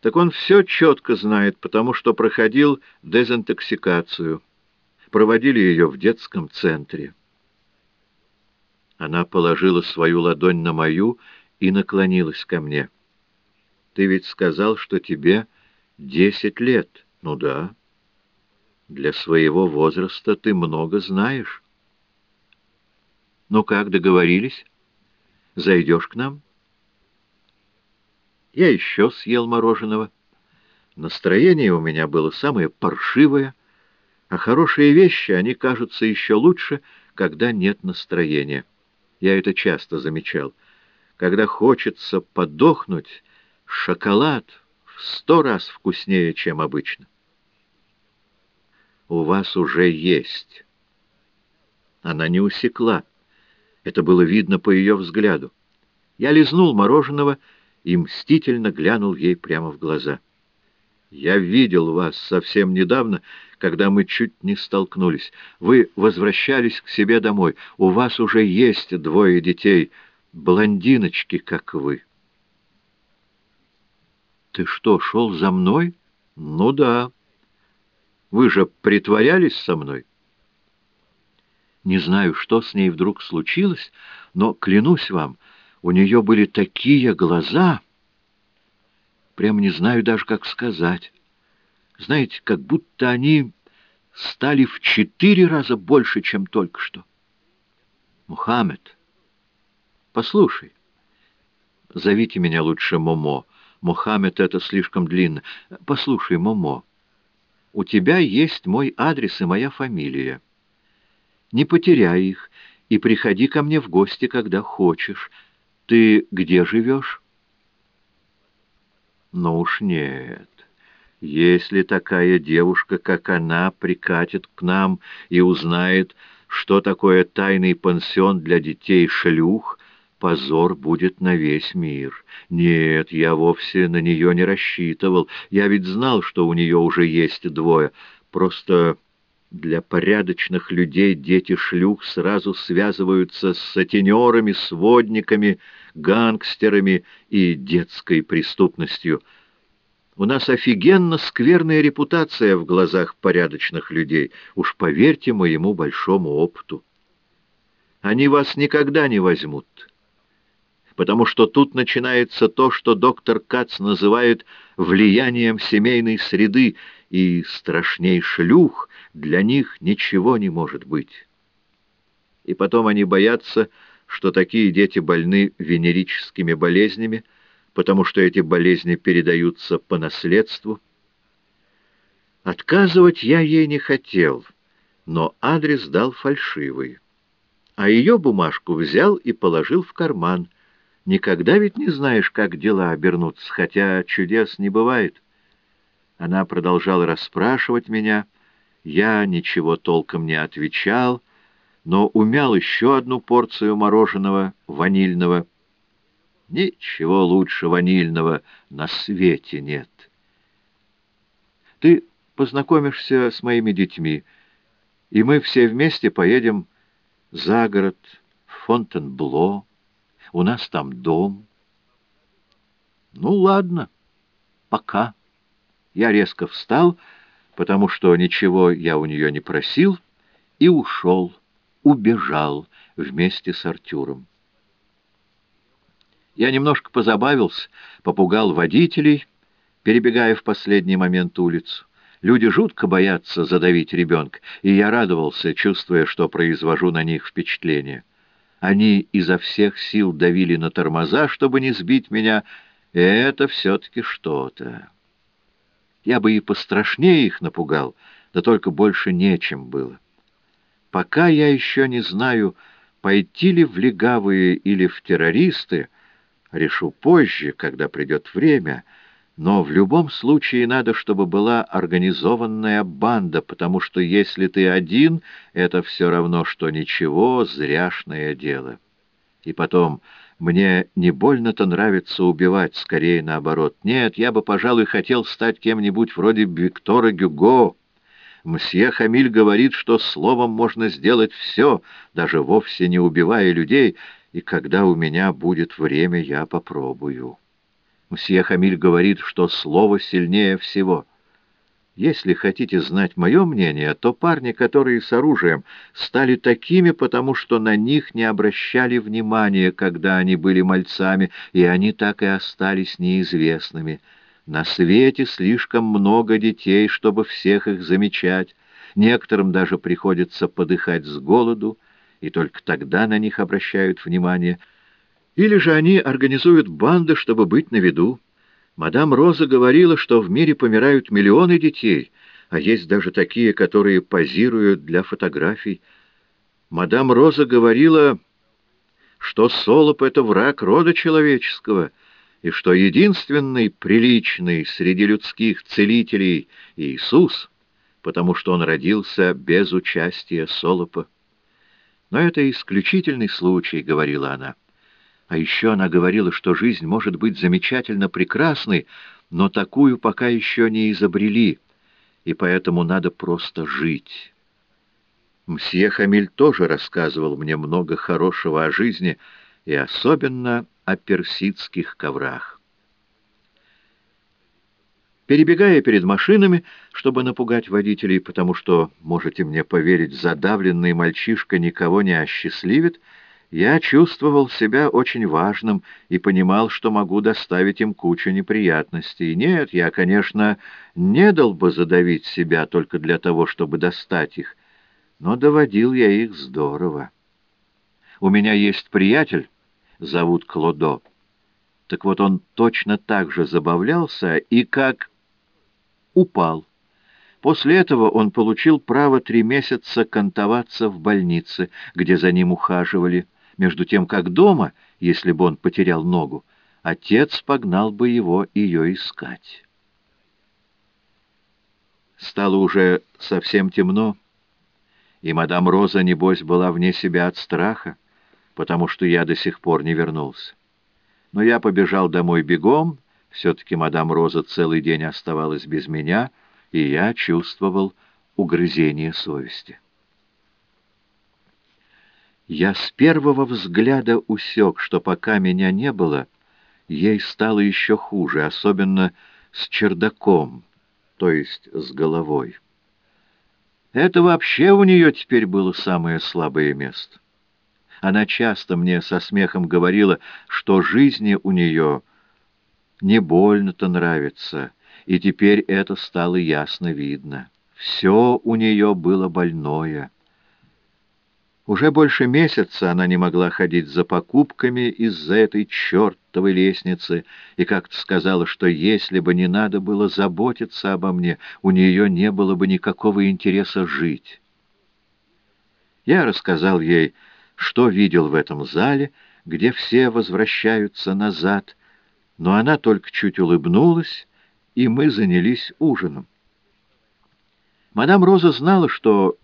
Так он все четко знает, потому что проходил дезинтоксикацию. Проводили ее в детском центре. Она положила свою ладонь на мою и наклонилась ко мне. «Ты ведь сказал, что тебе десять лет. Ну да. Для своего возраста ты много знаешь. Ну как, договорились? Зайдешь к нам?» Я еще съел мороженого. Настроение у меня было самое паршивое, а хорошие вещи, они кажутся еще лучше, когда нет настроения. Я это часто замечал. Когда хочется подохнуть, шоколад в сто раз вкуснее, чем обычно. У вас уже есть. Она не усекла. Это было видно по ее взгляду. Я лизнул мороженого и мстительно глянул ей прямо в глаза. «Я видел вас совсем недавно, когда мы чуть не столкнулись. Вы возвращались к себе домой. У вас уже есть двое детей, блондиночки, как вы». «Ты что, шел за мной?» «Ну да. Вы же притворялись со мной?» Не знаю, что с ней вдруг случилось, но, клянусь вам, у нее были такие глаза, прям не знаю даже, как сказать. Знаете, как будто они стали в четыре раза больше, чем только что. Мухаммед, послушай, зовите меня лучше Момо. Мухаммед — это слишком длинно. Послушай, Момо, у тебя есть мой адрес и моя фамилия. Не потеряй их и приходи ко мне в гости, когда хочешь. Ты где живешь? Ну уж нет. Если такая девушка, как она, прикатит к нам и узнает, что такое тайный пансион для детей шлюх, позор будет на весь мир. Нет, я вовсе на нее не рассчитывал. Я ведь знал, что у нее уже есть двое. Просто для порядочных людей дети шлюх сразу связываются с сатенерами, сводниками, гангстерами и детской преступностью. У нас офигенно скверная репутация в глазах порядочных людей, уж поверьте моему большому опыту. Они вас никогда не возьмут, потому что тут начинается то, что доктор Кац называет влиянием семейной среды, и страшней шлюх для них ничего не может быть. И потом они боятся, что такие дети больны венерическими болезнями, потому что эти болезни передаются по наследству. Отказывать я ей не хотел, но адрес дал фальшивый. А ее бумажку взял и положил в карман. Никогда ведь не знаешь, как дела обернутся, хотя чудес не бывает. Она продолжала расспрашивать меня. Я ничего толком не отвечал, но умял еще одну порцию мороженого ванильного. Ничего лучше ванильного на свете нет. Ты познакомишься с моими детьми, и мы все вместе поедем за город, в Фонтенбло. У нас там дом. Ну, ладно, пока. Я резко встал, потому что ничего я у нее не просил, и ушел, убежал вместе с Артюром. Я немножко позабавился, попугал водителей, перебегая в последний момент улицу. Люди жутко боятся задавить ребенка, и я радовался, чувствуя, что произвожу на них впечатление. Они изо всех сил давили на тормоза, чтобы не сбить меня, это все-таки что-то. Я бы и пострашнее их напугал, да только больше нечем было. Пока я еще не знаю, пойти ли в легавые или в террористы, решу позже, когда придет время — но в любом случае надо, чтобы была организованная банда, потому что если ты один, это все равно, что ничего, зряшное дело. И потом, мне не больно-то нравится убивать, скорее наоборот. Нет, я бы, пожалуй, хотел стать кем-нибудь вроде Виктора Гюго. Мсье Хамиль говорит, что словом можно сделать все, даже вовсе не убивая людей, и когда у меня будет время, я попробую». Мсье Хамиль говорит, что слово сильнее всего. Если хотите знать мое мнение, то парни, которые с оружием, стали такими, потому что на них не обращали внимания, когда они были мальцами, и они так и остались неизвестными. На свете слишком много детей, чтобы всех их замечать. Некоторым даже приходится подыхать с голоду, и только тогда на них обращают внимание — или же они организуют банды, чтобы быть на виду. Мадам Роза говорила, что в мире помирают миллионы детей, а есть даже такие, которые позируют для фотографий. Мадам Роза говорила, что Солоп — это враг рода человеческого, и что единственный приличный среди людских целителей — Иисус, потому что он родился без участия Солопа. Но это исключительный случай, — говорила она. А еще она говорила, что жизнь может быть замечательно прекрасной, но такую пока еще не изобрели, и поэтому надо просто жить. Мсье Хамиль тоже рассказывал мне много хорошего о жизни, и особенно о персидских коврах. Перебегая перед машинами, чтобы напугать водителей, потому что, можете мне поверить, задавленный мальчишка никого не осчастливит, я чувствовал себя очень важным и понимал, что могу доставить им кучу неприятностей. Нет, я, конечно, не дал бы задавить себя только для того, чтобы достать их, но доводил я их здорово. У меня есть приятель, зовут Клодо. Так вот он точно так же забавлялся и как упал. После этого он получил право три месяца кантоваться в больнице, где за ним ухаживали, между тем как дома, если бы он потерял ногу, отец погнал бы его ее искать. Стало уже совсем темно, и мадам Роза, небось, была вне себя от страха, потому что я до сих пор не вернулся. Но я побежал домой бегом, все-таки мадам Роза целый день оставалась без меня, и я чувствовал угрызение совести. Я с первого взгляда усек, что пока меня не было, ей стало еще хуже, особенно с чердаком, то есть с головой. Это вообще у нее теперь было самое слабое место. Она часто мне со смехом говорила, что жизни у нее не больно-то нравится, и теперь это стало ясно видно. Все у нее было больное. Уже больше месяца она не могла ходить за покупками из-за этой чертовой лестницы и как-то сказала, что если бы не надо было заботиться обо мне, у нее не было бы никакого интереса жить. Я рассказал ей, что видел в этом зале, где все возвращаются назад, но она только чуть улыбнулась, и мы занялись ужином. Мадам Роза знала, что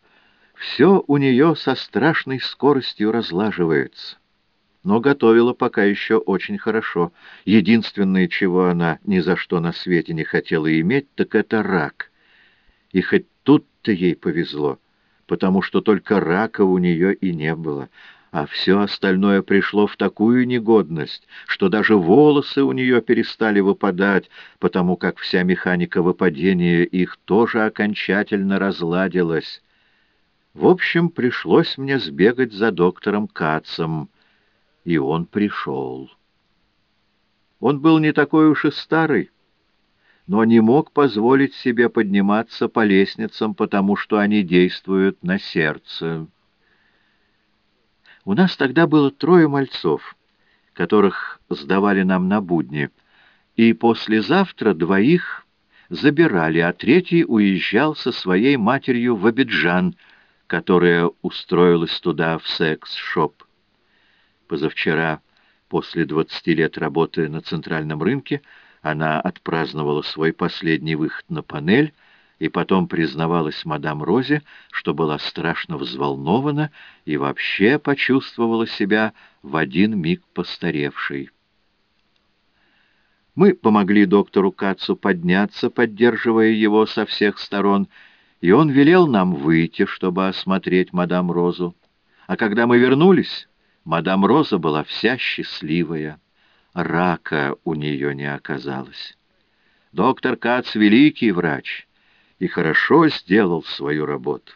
все у нее со страшной скоростью разлаживается. Но готовила пока еще очень хорошо. Единственное, чего она ни за что на свете не хотела иметь, так это рак. И хоть тут-то ей повезло, потому что только рака у нее и не было, а все остальное пришло в такую негодность, что даже волосы у нее перестали выпадать, потому как вся механика выпадения их тоже окончательно разладилась. В общем, пришлось мне сбегать за доктором Кацем, и он пришел. Он был не такой уж и старый, но не мог позволить себе подниматься по лестницам, потому что они действуют на сердце. У нас тогда было трое мальцов, которых сдавали нам на будни, и послезавтра двоих забирали, а третий уезжал со своей матерью в Абиджан, которая устроилась туда в секс-шоп. Позавчера После двадцати лет работы на центральном рынке она отпраздновала свой последний выход на панель и потом признавалась мадам Розе, что была страшно взволнована и вообще почувствовала себя в один миг постаревшей. Мы помогли доктору Кацу подняться, поддерживая его со всех сторон, и он велел нам выйти, чтобы осмотреть мадам Розу. А когда мы вернулись... Мадам Роза была вся счастливая. Рака у нее не оказалось. Доктор Кац — великий врач и хорошо сделал свою работу.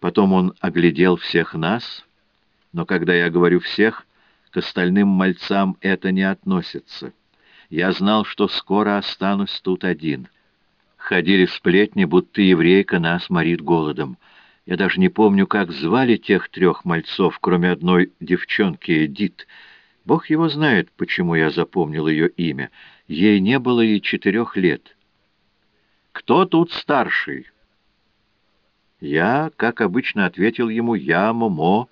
Потом он оглядел всех нас, но когда я говорю «всех», к остальным мальцам это не относится. Я знал, что скоро останусь тут один. Ходили сплетни, будто еврейка нас морит голодом — я даже не помню, как звали тех трех мальцов, кроме одной девчонки Эдит. Бог его знает, почему я запомнил ее имя. Ей не было и четырех лет. «Кто тут старший?» Я, как обычно, ответил ему «Я, Момо»,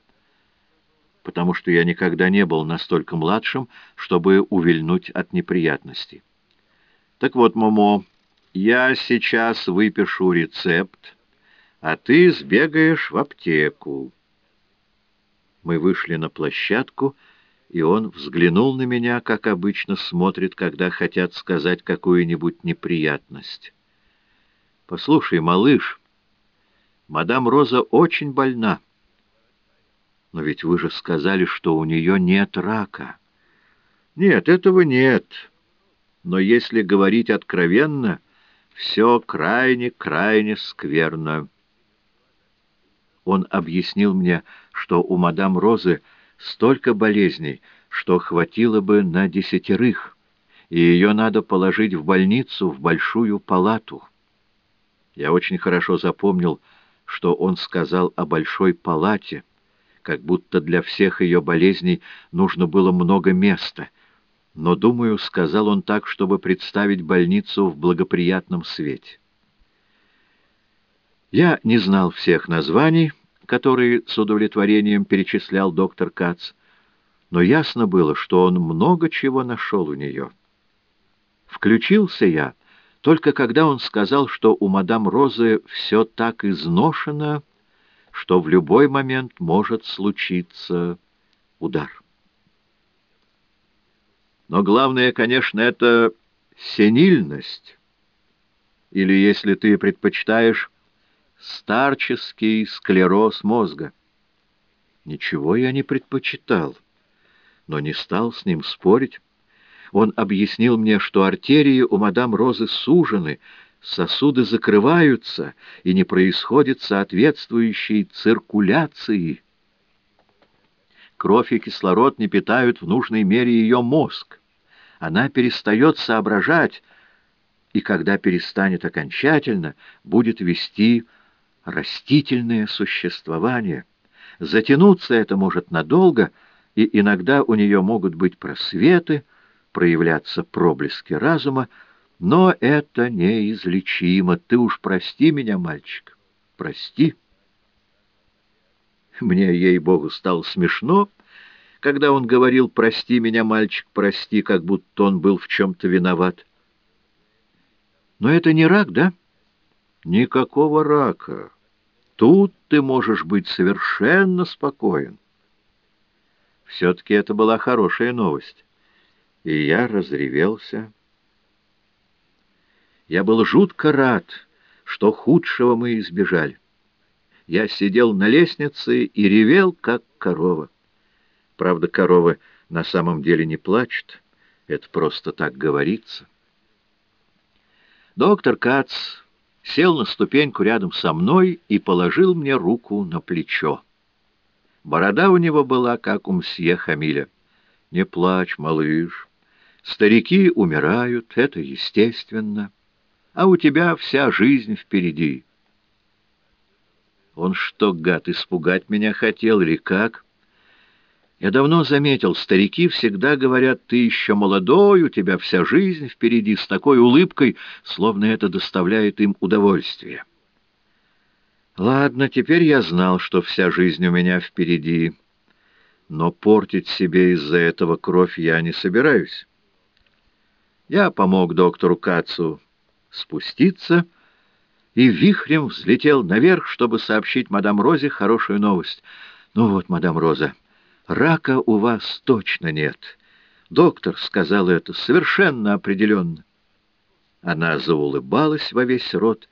потому что я никогда не был настолько младшим, чтобы увильнуть от неприятностей. «Так вот, Момо, я сейчас выпишу рецепт» а ты сбегаешь в аптеку. Мы вышли на площадку, и он взглянул на меня, как обычно смотрит, когда хотят сказать какую-нибудь неприятность. «Послушай, малыш, мадам Роза очень больна. Но ведь вы же сказали, что у нее нет рака». «Нет, этого нет. Но если говорить откровенно, все крайне-крайне скверно». Он объяснил мне, что у мадам Розы столько болезней, что хватило бы на десятерых, и ее надо положить в больницу, в большую палату. Я очень хорошо запомнил, что он сказал о большой палате, как будто для всех ее болезней нужно было много места. Но, думаю, сказал он так, чтобы представить больницу в благоприятном свете. Я не знал всех названий, которые с удовлетворением перечислял доктор Кац, но ясно было, что он много чего нашел у нее. Включился я, только когда он сказал, что у мадам Розы все так изношено, что в любой момент может случиться удар. Но главное, конечно, это сенильность, или, если ты предпочитаешь, старческий склероз мозга. Ничего я не предпочитал, но не стал с ним спорить. Он объяснил мне, что артерии у мадам Розы сужены, сосуды закрываются, и не происходит соответствующей циркуляции. Кровь и кислород не питают в нужной мере ее мозг. Она перестает соображать, и когда перестанет окончательно, будет вести растительное существование. Затянуться это может надолго, и иногда у нее могут быть просветы, проявляться проблески разума, но это неизлечимо. Ты уж прости меня, мальчик, прости. Мне, ей-богу, стало смешно, когда он говорил «прости меня, мальчик, прости», как будто он был в чем-то виноват. Но это не рак, да? Никакого рака. Тут ты можешь быть совершенно спокоен. Все-таки это была хорошая новость. И я разревелся. Я был жутко рад, что худшего мы избежали. Я сидел на лестнице и ревел, как корова. Правда, коровы на самом деле не плачут. Это просто так говорится. Доктор Кац сел на ступеньку рядом со мной и положил мне руку на плечо. Борода у него была, как у мсье Хамиля. «Не плачь, малыш. Старики умирают, это естественно, а у тебя вся жизнь впереди. Он что, гад, испугать меня хотел или как? Я давно заметил, старики всегда говорят, ты еще молодой, у тебя вся жизнь впереди, с такой улыбкой, словно это доставляет им удовольствие. Ладно, теперь я знал, что вся жизнь у меня впереди, но портить себе из-за этого кровь я не собираюсь. Я помог доктору Кацу спуститься и вихрем взлетел наверх, чтобы сообщить мадам Розе хорошую новость. «Ну вот, мадам Роза, рака у вас точно нет. Доктор сказал это совершенно определенно». Она заулыбалась во весь рот,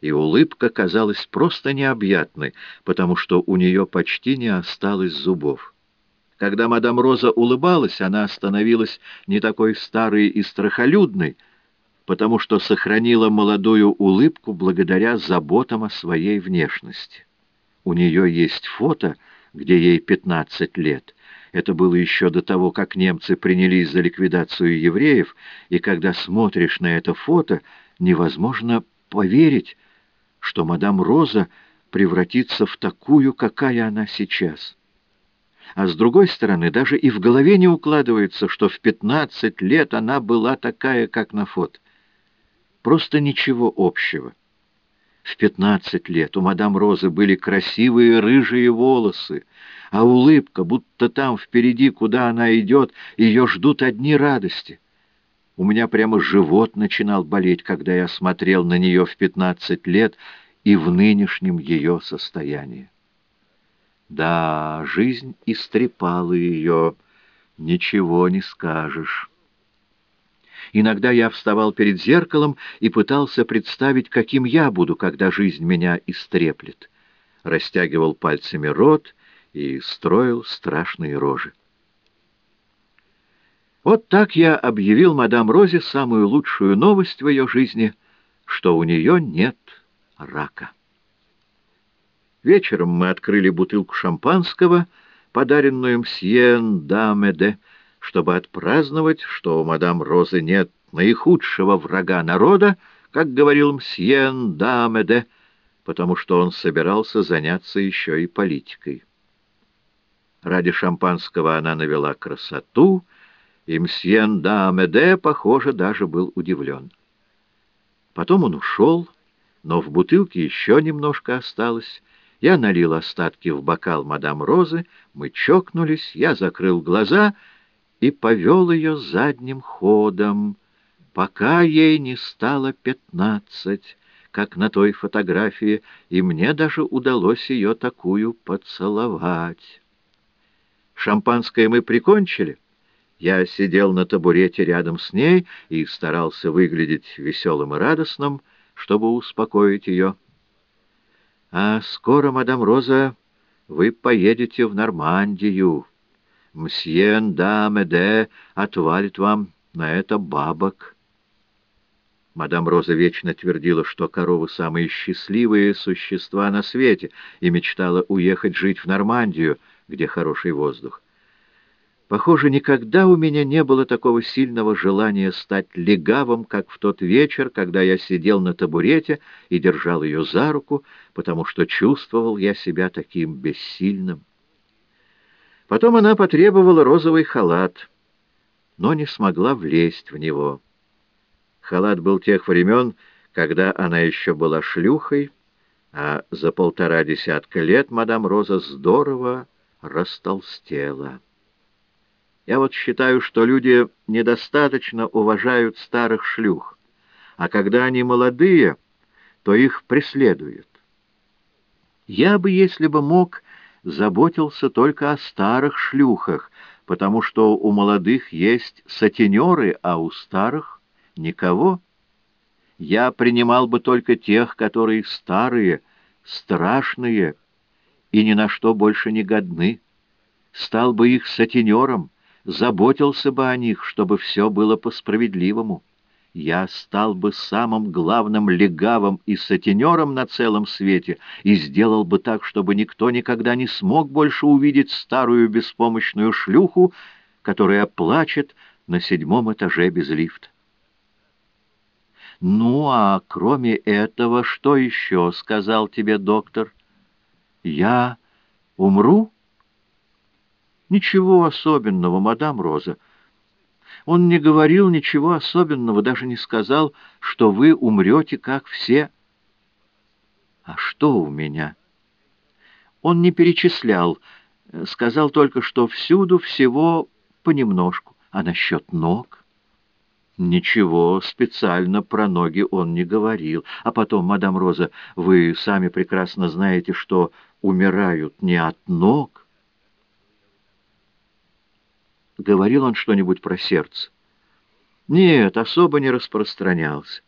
и улыбка казалась просто необъятной, потому что у нее почти не осталось зубов. Когда мадам Роза улыбалась, она становилась не такой старой и страхолюдной, потому что сохранила молодую улыбку благодаря заботам о своей внешности. У нее есть фото, где ей 15 лет. Это было еще до того, как немцы принялись за ликвидацию евреев, и когда смотришь на это фото, невозможно поверить, что мадам Роза превратится в такую, какая она сейчас а с другой стороны, даже и в голове не укладывается, что в пятнадцать лет она была такая, как на фото. Просто ничего общего. В пятнадцать лет у мадам Розы были красивые рыжие волосы, а улыбка, будто там впереди, куда она идет, ее ждут одни радости. У меня прямо живот начинал болеть, когда я смотрел на нее в пятнадцать лет и в нынешнем ее состоянии. Да, жизнь истрепала ее, ничего не скажешь. Иногда я вставал перед зеркалом и пытался представить, каким я буду, когда жизнь меня истреплет. Растягивал пальцами рот и строил страшные рожи. Вот так я объявил мадам Розе самую лучшую новость в ее жизни, что у нее нет рака. Вечером мы открыли бутылку шампанского, подаренную мсьен Дамеде, чтобы отпраздновать, что у мадам Розы нет наихудшего врага народа, как говорил мсьен Дамеде, потому что он собирался заняться еще и политикой. Ради шампанского она навела красоту, и мсьен Дамеде, похоже, даже был удивлен. Потом он ушел, но в бутылке еще немножко осталось, я налил остатки в бокал мадам Розы, мы чокнулись, я закрыл глаза и повел ее задним ходом, пока ей не стало пятнадцать, как на той фотографии, и мне даже удалось ее такую поцеловать. Шампанское мы прикончили. Я сидел на табурете рядом с ней и старался выглядеть веселым и радостным, чтобы успокоить ее. А скоро, мадам Роза, вы поедете в Нормандию. Мсье да Меде отвалит вам на это бабок. Мадам Роза вечно твердила, что коровы — самые счастливые существа на свете, и мечтала уехать жить в Нормандию, где хороший воздух. Похоже, никогда у меня не было такого сильного желания стать легавым, как в тот вечер, когда я сидел на табурете и держал ее за руку, потому что чувствовал я себя таким бессильным. Потом она потребовала розовый халат, но не смогла влезть в него. Халат был тех времен, когда она еще была шлюхой, а за полтора десятка лет мадам Роза здорово растолстела. Я вот считаю, что люди недостаточно уважают старых шлюх, а когда они молодые, то их преследуют. Я бы, если бы мог, заботился только о старых шлюхах, потому что у молодых есть сатенеры, а у старых — никого. Я принимал бы только тех, которые старые, страшные и ни на что больше не годны. Стал бы их сатенером — заботился бы о них, чтобы все было по-справедливому. Я стал бы самым главным легавым и сатенером на целом свете и сделал бы так, чтобы никто никогда не смог больше увидеть старую беспомощную шлюху, которая плачет на седьмом этаже без лифта. «Ну, а кроме этого, что еще?» — сказал тебе доктор. «Я умру?» «Ничего особенного, мадам Роза. Он не говорил ничего особенного, даже не сказал, что вы умрете, как все». «А что у меня?» Он не перечислял, сказал только, что всюду всего понемножку. А насчет ног? Ничего специально про ноги он не говорил. А потом, мадам Роза, вы сами прекрасно знаете, что умирают не от ног. Говорил он что-нибудь про сердце? Нет, особо не распространялся.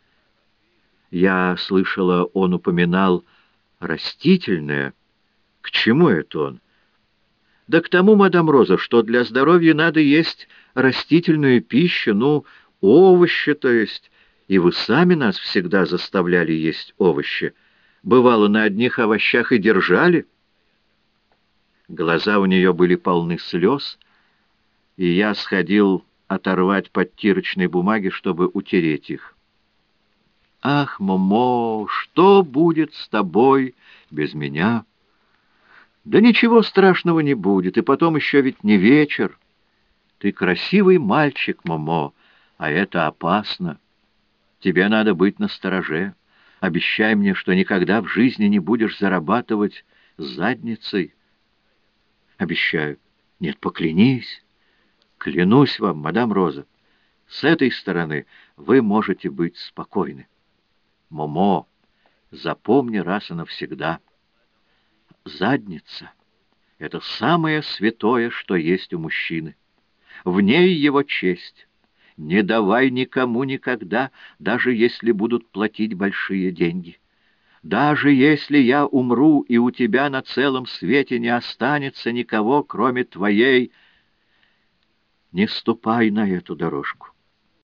Я слышала, он упоминал растительное. К чему это он? Да к тому, мадам Роза, что для здоровья надо есть растительную пищу, ну, овощи, то есть, и вы сами нас всегда заставляли есть овощи. Бывало, на одних овощах и держали. Глаза у нее были полны слез, и я сходил оторвать подтирочной бумаги, чтобы утереть их. «Ах, Момо, что будет с тобой без меня?» «Да ничего страшного не будет, и потом еще ведь не вечер». Ты красивый мальчик, Момо, а это опасно. Тебе надо быть настороже. Обещай мне, что никогда в жизни не будешь зарабатывать задницей. Обещаю. Нет, поклянись. Клянусь вам, мадам Роза. С этой стороны вы можете быть спокойны. Момо, запомни раз и навсегда. Задница — это самое святое, что есть у мужчины в ней его честь. Не давай никому никогда, даже если будут платить большие деньги. Даже если я умру, и у тебя на целом свете не останется никого, кроме твоей, не ступай на эту дорожку.